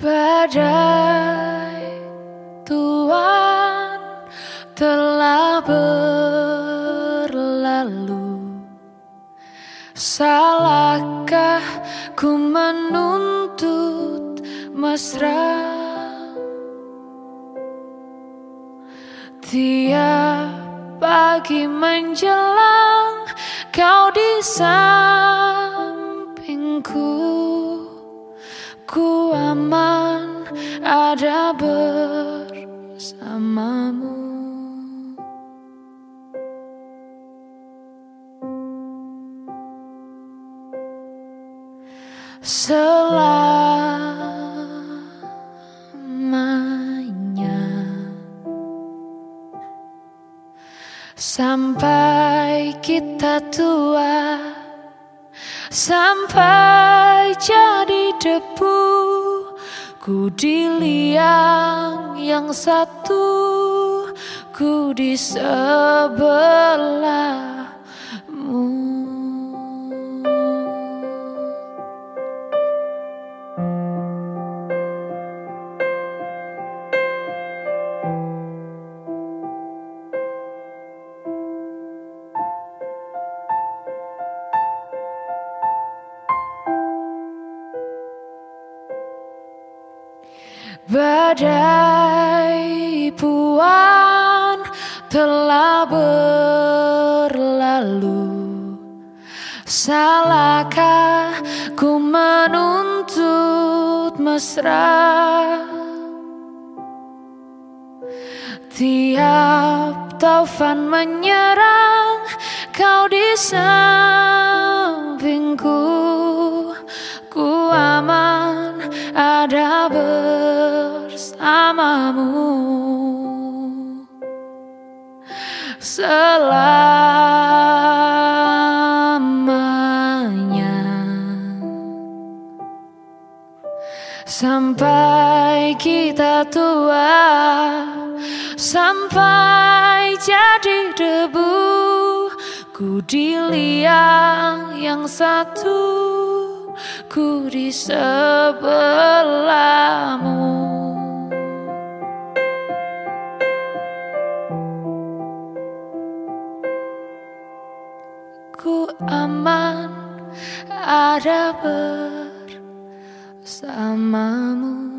Badai Tuhan telah berlalu. Salahkah ku menuntut mesra? Tiap pagi menjelang kau di sampingku Ku aman ada bersamamu. Selamanya Sampai kita tua Sampai jadi debu Ku di liang yang satu Ku di sebelahmu Badai puan telah berlalu. Salahkah ku menuntut mesra? Tiap taufan menyerang kau di sampingku. Ku aman ada bersamamu selamanya sampai kita tua sampai jadi debu ku di liang yang satu ku di sebelahmu aman ada bersamamu